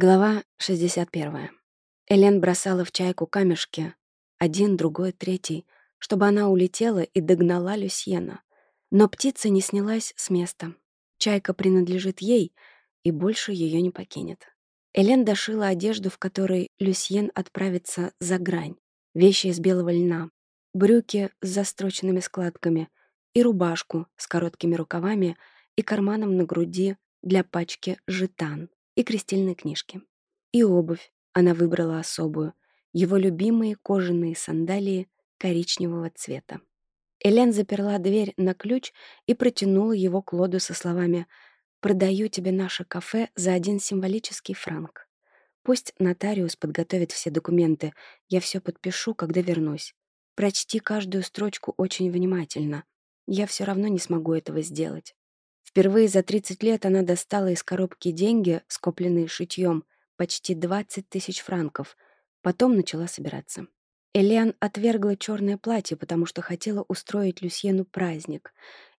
Глава 61. Элен бросала в чайку камешки. Один, другой, третий. Чтобы она улетела и догнала Люсьена. Но птица не снялась с места. Чайка принадлежит ей, и больше ее не покинет. Элен дошила одежду, в которой Люсьен отправится за грань. Вещи из белого льна, брюки с застроченными складками и рубашку с короткими рукавами и карманом на груди для пачки жетан и крестильной книжки. И обувь она выбрала особую, его любимые кожаные сандалии коричневого цвета. Элен заперла дверь на ключ и протянула его Клоду со словами «Продаю тебе наше кафе за один символический франк. Пусть нотариус подготовит все документы, я все подпишу, когда вернусь. Прочти каждую строчку очень внимательно. Я все равно не смогу этого сделать. Впервые за 30 лет она достала из коробки деньги, скопленные шитьем, почти 20 тысяч франков. Потом начала собираться. Элиан отвергла черное платье, потому что хотела устроить Люсьену праздник,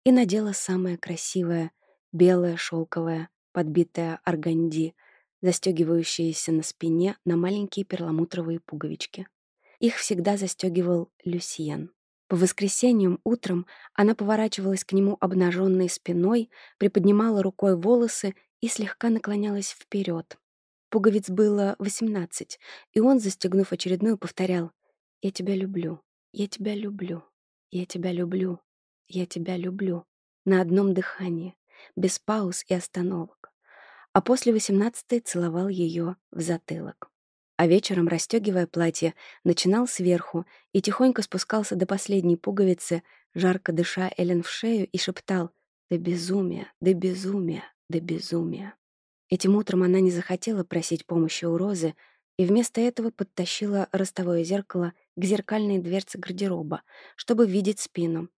и надела самое красивое — белое шелковое, подбитое органди, застегивающееся на спине на маленькие перламутровые пуговички. Их всегда застегивал Люсьен. По воскресеньям утром она поворачивалась к нему обнаженной спиной, приподнимала рукой волосы и слегка наклонялась вперед. Пуговиц было восемнадцать, и он, застегнув очередную, повторял «Я тебя люблю, я тебя люблю, я тебя люблю, я тебя люблю» на одном дыхании, без пауз и остановок. А после восемнадцатой целовал ее в затылок а вечером, расстегивая платье, начинал сверху и тихонько спускался до последней пуговицы, жарко дыша Элен в шею, и шептал «Да безумие, да безумие, да безумие». Этим утром она не захотела просить помощи у Розы и вместо этого подтащила ростовое зеркало к зеркальной дверце гардероба, чтобы видеть спину.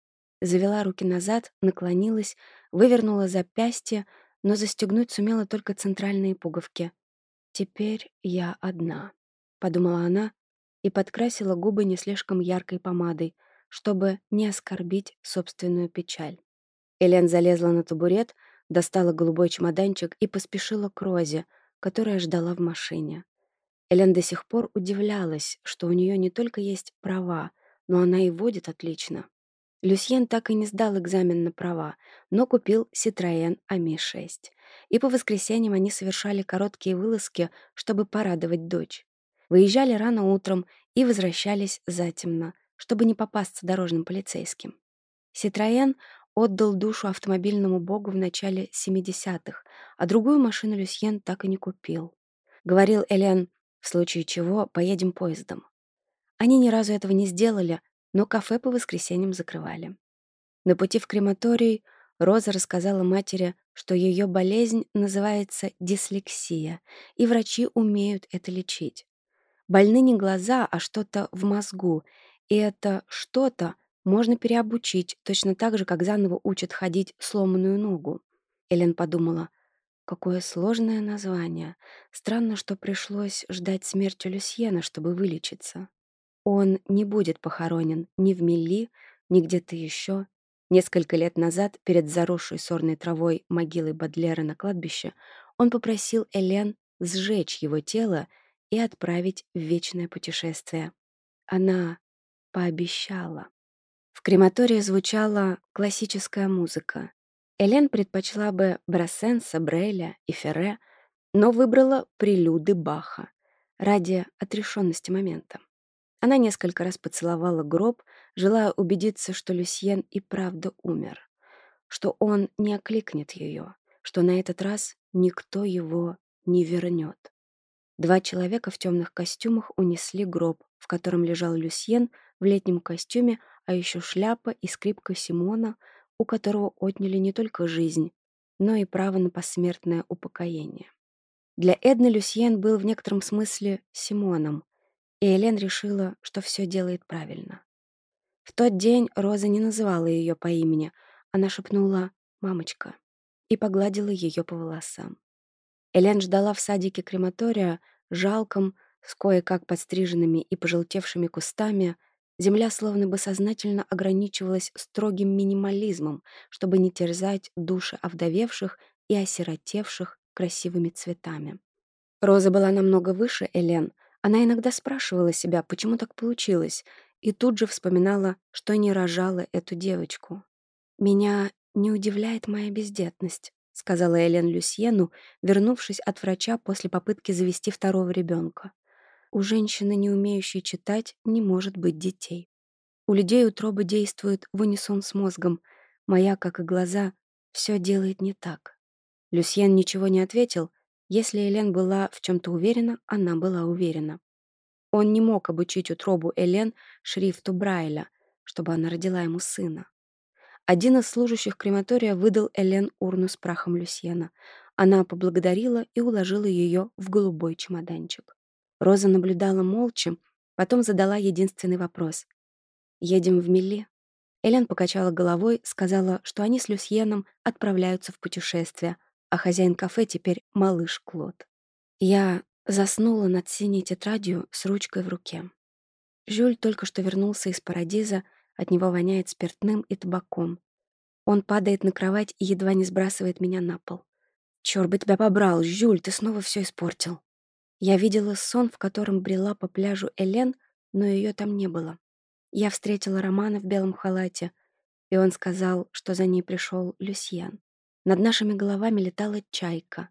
Завела руки назад, наклонилась, вывернула запястье, но застегнуть сумела только центральные пуговки. «Теперь я одна», — подумала она и подкрасила губы не слишком яркой помадой, чтобы не оскорбить собственную печаль. Элен залезла на табурет, достала голубой чемоданчик и поспешила к Розе, которая ждала в машине. Элен до сих пор удивлялась, что у нее не только есть права, но она и водит отлично. Люсьен так и не сдал экзамен на права, но купил Citroën Ами-6» и по воскресеньям они совершали короткие вылазки, чтобы порадовать дочь. Выезжали рано утром и возвращались затемно, чтобы не попасться дорожным полицейским. Ситроен отдал душу автомобильному богу в начале 70-х, а другую машину Люсьен так и не купил. Говорил Элен, в случае чего поедем поездом. Они ни разу этого не сделали, но кафе по воскресеньям закрывали. На пути в крематорий – Роза рассказала матери, что ее болезнь называется дислексия, и врачи умеют это лечить. Больны не глаза, а что-то в мозгу, и это что-то можно переобучить, точно так же, как заново учат ходить сломанную ногу. Элен подумала, какое сложное название. Странно, что пришлось ждать смерти Люсьена, чтобы вылечиться. Он не будет похоронен ни в Милли, ни где-то еще, Несколько лет назад, перед заросшей сорной травой могилой Бадлера на кладбище, он попросил Элен сжечь его тело и отправить в вечное путешествие. Она пообещала. В крематории звучала классическая музыка. Элен предпочла бы Брассенса, Бреля и Ферре, но выбрала прелюды Баха ради отрешенности момента. Она несколько раз поцеловала гроб, желая убедиться, что Люсьен и правда умер, что он не окликнет ее, что на этот раз никто его не вернет. Два человека в темных костюмах унесли гроб, в котором лежал Люсьен в летнем костюме, а еще шляпа и скрипка Симона, у которого отняли не только жизнь, но и право на посмертное упокоение. Для Эдны Люсьен был в некотором смысле Симоном, и Элен решила, что все делает правильно. В тот день Роза не называла ее по имени, она шепнула «мамочка» и погладила ее по волосам. Элен ждала в садике крематория, жалком, с кое-как подстриженными и пожелтевшими кустами, земля словно бы сознательно ограничивалась строгим минимализмом, чтобы не терзать души овдовевших и осиротевших красивыми цветами. Роза была намного выше Элен, она иногда спрашивала себя, почему так получилось, и тут же вспоминала, что не рожала эту девочку. «Меня не удивляет моя бездетность», — сказала Элен Люсьену, вернувшись от врача после попытки завести второго ребенка. «У женщины, не умеющей читать, не может быть детей. У людей утробы действует в унисон с мозгом. Моя, как и глаза, все делает не так». Люсьен ничего не ответил, если Элен была в чем-то уверена, она была уверена. Он не мог обучить утробу Элен шрифту Брайля, чтобы она родила ему сына. Один из служащих крематория выдал Элен урну с прахом Люсьена. Она поблагодарила и уложила ее в голубой чемоданчик. Роза наблюдала молча, потом задала единственный вопрос. «Едем в Милли?» Элен покачала головой, сказала, что они с Люсьеном отправляются в путешествие — а хозяин кафе теперь малыш Клод. Я заснула над синей тетрадью с ручкой в руке. Жюль только что вернулся из парадиза, от него воняет спиртным и табаком. Он падает на кровать и едва не сбрасывает меня на пол. «Чёрт бы тебя побрал, Жюль, ты снова всё испортил». Я видела сон, в котором брела по пляжу Элен, но её там не было. Я встретила Романа в белом халате, и он сказал, что за ней пришёл Люсьен. Над нашими головами летала чайка.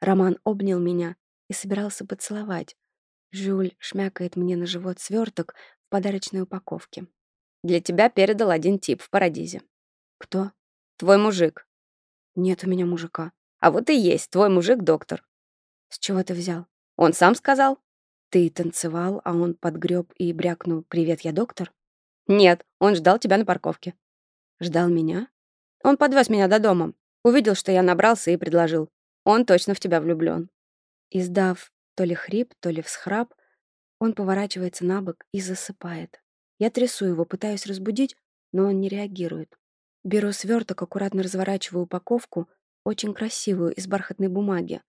Роман обнял меня и собирался поцеловать. Жюль шмякает мне на живот сверток в подарочной упаковке. «Для тебя передал один тип в Парадизе». «Кто?» «Твой мужик». «Нет у меня мужика». «А вот и есть твой мужик-доктор». «С чего ты взял?» «Он сам сказал». «Ты танцевал, а он подгреб и брякнул «Привет, я доктор»?» «Нет, он ждал тебя на парковке». «Ждал меня?» «Он подвез меня до дома. Увидел, что я набрался и предложил. Он точно в тебя влюблен. Издав то ли хрип, то ли всхрап, он поворачивается на бок и засыпает. Я трясу его, пытаюсь разбудить, но он не реагирует. Беру сверток, аккуратно разворачиваю упаковку, очень красивую, из бархатной бумаги.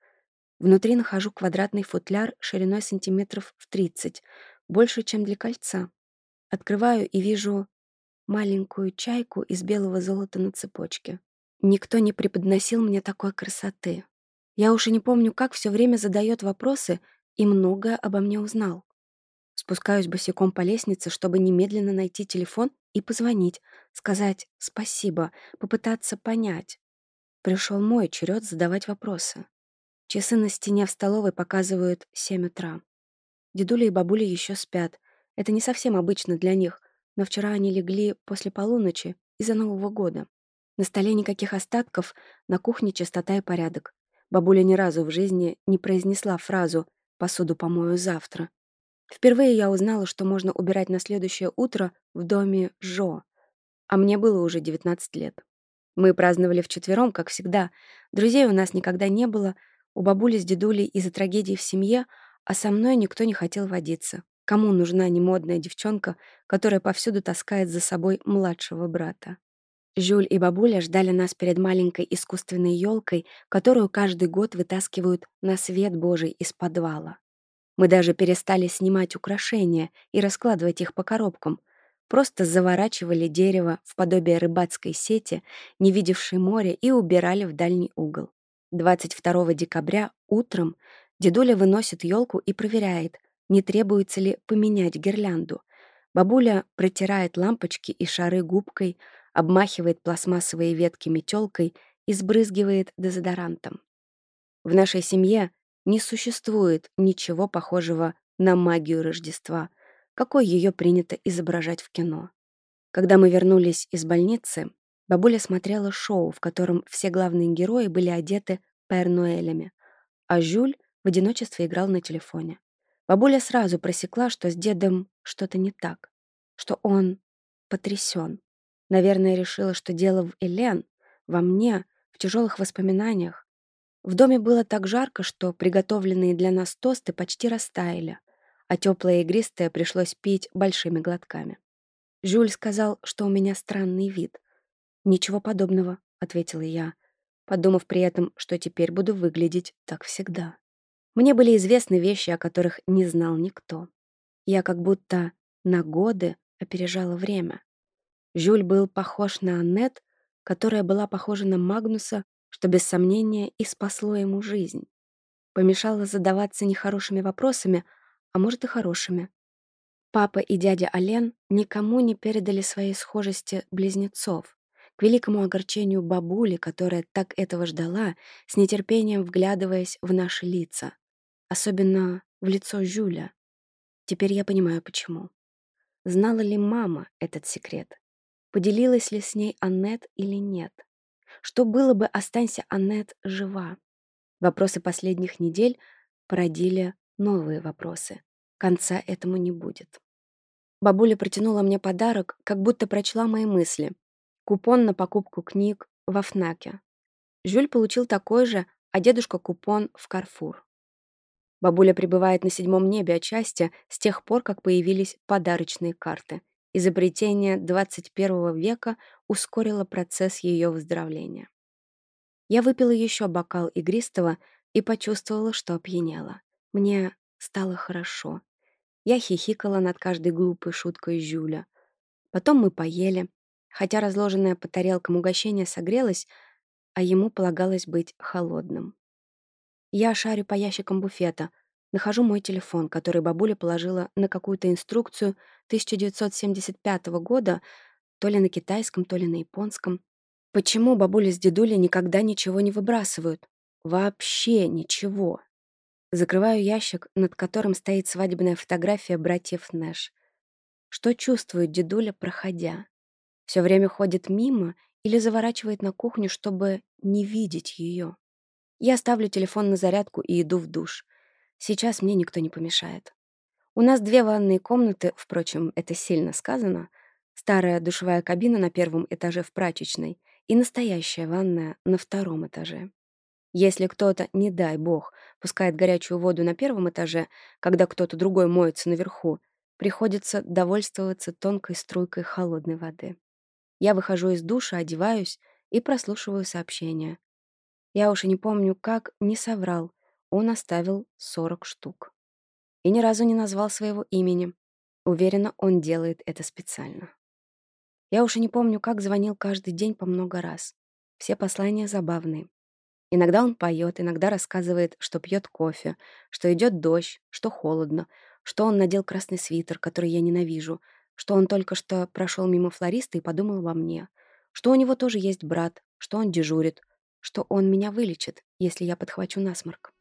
Внутри нахожу квадратный футляр шириной сантиметров в 30, больше, чем для кольца. Открываю и вижу маленькую чайку из белого золота на цепочке. Никто не преподносил мне такой красоты. Я уж и не помню, как все время задает вопросы и многое обо мне узнал. Спускаюсь босиком по лестнице, чтобы немедленно найти телефон и позвонить, сказать «спасибо», попытаться понять. Пришел мой черед задавать вопросы. Часы на стене в столовой показывают 7 утра. Дедуля и бабуля еще спят. Это не совсем обычно для них, но вчера они легли после полуночи из-за Нового года. На столе никаких остатков, на кухне чистота и порядок. Бабуля ни разу в жизни не произнесла фразу «посуду помою завтра». Впервые я узнала, что можно убирать на следующее утро в доме Жо, а мне было уже 19 лет. Мы праздновали вчетвером, как всегда. Друзей у нас никогда не было. У бабули с дедулей из-за трагедии в семье, а со мной никто не хотел водиться. Кому нужна немодная девчонка, которая повсюду таскает за собой младшего брата? Жюль и бабуля ждали нас перед маленькой искусственной елкой, которую каждый год вытаскивают на свет Божий из подвала. Мы даже перестали снимать украшения и раскладывать их по коробкам, просто заворачивали дерево в подобие рыбацкой сети, не видевшей море, и убирали в дальний угол. 22 декабря утром дедуля выносит елку и проверяет, не требуется ли поменять гирлянду. Бабуля протирает лампочки и шары губкой — обмахивает пластмассовые ветки метелкой и сбрызгивает дезодорантом. В нашей семье не существует ничего похожего на магию Рождества, какой ее принято изображать в кино. Когда мы вернулись из больницы, бабуля смотрела шоу, в котором все главные герои были одеты пэрнуэлями, а Жюль в одиночестве играл на телефоне. Бабуля сразу просекла, что с дедом что-то не так, что он потрясен. Наверное, решила, что дело в Элен, во мне, в тяжелых воспоминаниях. В доме было так жарко, что приготовленные для нас тосты почти растаяли, а теплое игристое пришлось пить большими глотками. Жюль сказал, что у меня странный вид. «Ничего подобного», — ответила я, подумав при этом, что теперь буду выглядеть так всегда. Мне были известны вещи, о которых не знал никто. Я как будто на годы опережала время. Жюль был похож на Аннет, которая была похожа на Магнуса, что без сомнения и спасло ему жизнь. Помешало задаваться нехорошими вопросами, а может и хорошими. Папа и дядя Ален никому не передали своей схожести близнецов. К великому огорчению бабули, которая так этого ждала, с нетерпением вглядываясь в наши лица. Особенно в лицо Жюля. Теперь я понимаю, почему. Знала ли мама этот секрет? поделилась ли с ней Аннет или нет. Что было бы, останься Аннет жива? Вопросы последних недель породили новые вопросы. Конца этому не будет. Бабуля протянула мне подарок, как будто прочла мои мысли. Купон на покупку книг во Фнаке. Жюль получил такой же, а дедушка купон в Карфур. Бабуля пребывает на седьмом небе отчасти с тех пор, как появились подарочные карты изобретение 21 века ускорило процесс ее выздоровления. Я выпила еще бокал игристого и почувствовала, что опьянела. Мне стало хорошо. Я хихикала над каждой глупой шуткой Жюля. Потом мы поели. Хотя разложенное по тарелкам угощение согрелось, а ему полагалось быть холодным. Я шарю по ящикам буфета — Нахожу мой телефон, который бабуля положила на какую-то инструкцию 1975 года, то ли на китайском, то ли на японском. Почему бабуля с дедулей никогда ничего не выбрасывают? Вообще ничего. Закрываю ящик, над которым стоит свадебная фотография братьев Нэш. Что чувствует дедуля, проходя? Все время ходит мимо или заворачивает на кухню, чтобы не видеть ее. Я ставлю телефон на зарядку и иду в душ — Сейчас мне никто не помешает. У нас две ванные комнаты, впрочем, это сильно сказано. Старая душевая кабина на первом этаже в прачечной и настоящая ванная на втором этаже. Если кто-то, не дай бог, пускает горячую воду на первом этаже, когда кто-то другой моется наверху, приходится довольствоваться тонкой струйкой холодной воды. Я выхожу из душа, одеваюсь и прослушиваю сообщения. Я уж и не помню, как не соврал, он оставил 40 штук. И ни разу не назвал своего имени. Уверена, он делает это специально. Я уж и не помню, как звонил каждый день по много раз. Все послания забавные. Иногда он поет, иногда рассказывает, что пьет кофе, что идет дождь, что холодно, что он надел красный свитер, который я ненавижу, что он только что прошел мимо флориста и подумал обо мне, что у него тоже есть брат, что он дежурит, что он меня вылечит, если я подхвачу насморк.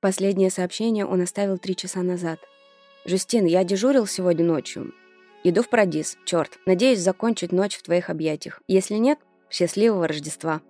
Последнее сообщение он оставил три часа назад. «Жюстин, я дежурил сегодня ночью. Иду в Парадис. Черт, надеюсь закончить ночь в твоих объятиях. Если нет, счастливого Рождества!»